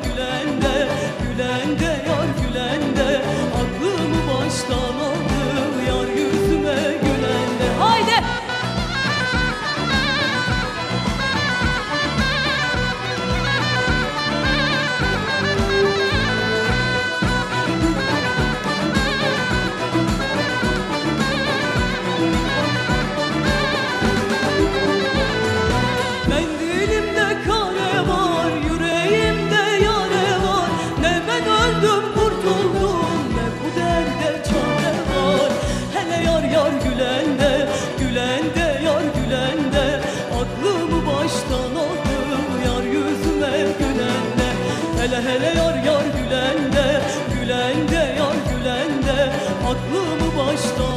gül öldüm kurtuldum ne bu derde çare var? Hele yar yar gülende gülende yar gülende. Aklımı baştan aldım yar yüzüme gülende. Hele hele yar yar gülende gülende yar gülende. Aklımı baştan